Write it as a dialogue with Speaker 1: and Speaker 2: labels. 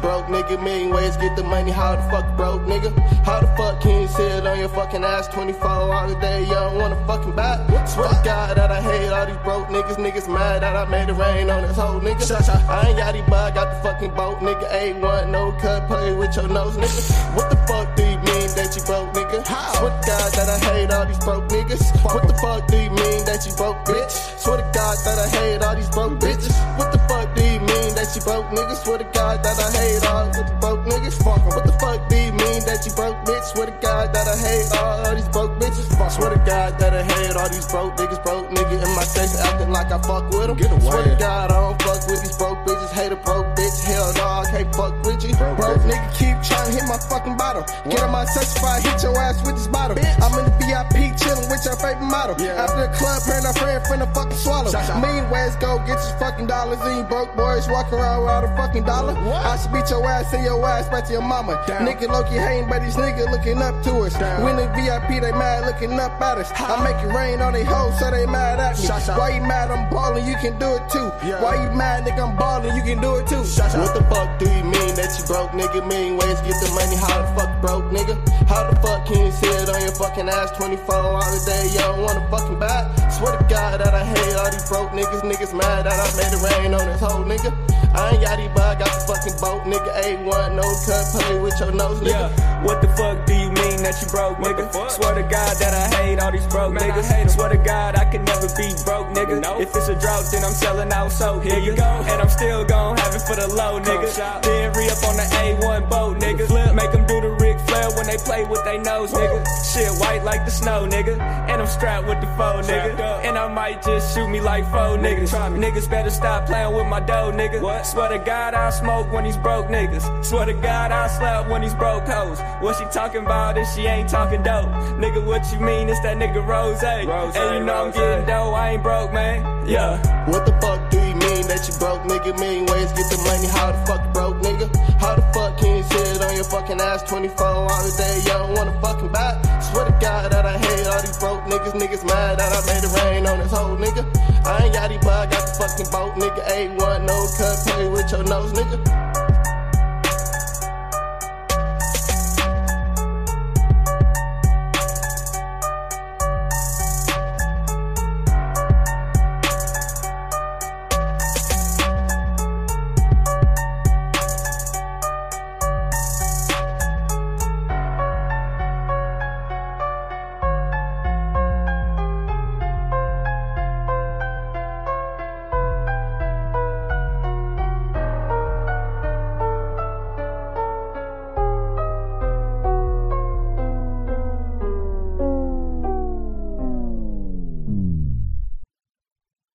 Speaker 1: broke, nigga. Million ways get the money, how the fuck broke, nigga? How the fuck can you sit on your fucking ass 24 hours a day? You don't wanna fucking buy? Swear to God that I hate all these broke niggas. Niggas mad that I made it rain on this whole nigga. I ain't yachty, but I got the fucking boat, nigga. A1, no cut, play with your nose, nigga. What the fuck do you mean that you broke, nigga? Swear to God that I hate all these broke niggas. What the fuck do you mean that you broke, bitch? Swear to God that I hate all these broke bitches. That you broke, niggas? Swear to God that I hate all the broke niggas. Fuck 'em. What the fuck do you mean that you broke, bitch? Swear to God that I hate all, all these broke bitches. Fuck. Swear to God that all these broke niggas, broke nigga in my section acting like I fuck with them.
Speaker 2: Get away.
Speaker 1: Swear to God I don't fuck with these broke bitches. Hate a broke bitch. Hell no, I can't fuck with you.
Speaker 2: Broke
Speaker 1: Broke, nigga keep trying to hit my fucking bottom. Get on my if I hit your ass with this bottle. I'm in the VIP chilling with your favorite model.
Speaker 2: Yeah.
Speaker 1: After the club, praying our friend finna fucking swallow. Mean ways go get your fucking dollars. These broke boys walk around without a fucking dollar.
Speaker 2: What?
Speaker 1: I should beat your ass, send your ass back to your mama.
Speaker 2: Damn.
Speaker 1: Nigga Loki hating, but these niggas looking up to us.
Speaker 2: Damn.
Speaker 1: We in the VIP, they mad looking up at us. I make it rain on they hoes, so they mad at me. Why you mad? I'm ballin', you can do it too. Why you mad, nigga? I'm ballin', you can do it too. What the fuck do you mean that you broke, nigga? Million ways to get the money, how the fuck broke, nigga? How the fuck can you sit on your fucking ass 24 hours a day? You don't wanna fucking buy? Swear to God that I hate all these broke niggas. Niggas mad that I made it rain on this whole nigga. I ain't yachty, but I got the fucking boat, nigga. A1, no cut, play with your nose, nigga.
Speaker 3: Yeah, what the fuck do you mean that you broke, nigga? Swear to God that I hate all these broke niggas. Swear to God I can never be broke, nigga. If it's a drought, then I'm selling out so,
Speaker 2: Here you go.
Speaker 3: And I'm still gon' have it for the low, nigga. Then re up on the A1 boat, nigga. Flip, make them play with they nose, nigga. Shit white like the snow, nigga. And I'm strapped with the foe, nigga.
Speaker 2: Strapped.
Speaker 3: And I might just shoot me like foe, nigga.
Speaker 2: try me.
Speaker 3: Niggas better stop playing with my dough, nigga.
Speaker 2: What?
Speaker 3: Swear to God I smoke when these broke niggas. Swear to God I slap when these broke hoes. What she talking about if she ain't talking dope? Nigga, what you mean? It's that nigga Rose.
Speaker 2: Rose,
Speaker 3: and you know I'm
Speaker 2: Rose.
Speaker 3: getting dough. I ain't broke, man. Yeah.
Speaker 1: What the fuck do you mean that you broke, nigga? Million ways get the money, how the fuck broke, nigga? How your fucking ass 24 hours a day? You don't wanna fucking buy? Swear to God that I hate all these broke niggas. Niggas mad that I made it rain on this whole nigga. I ain't yachty, but I got the fucking boat, nigga. A1, no cut, play with your nose, nigga.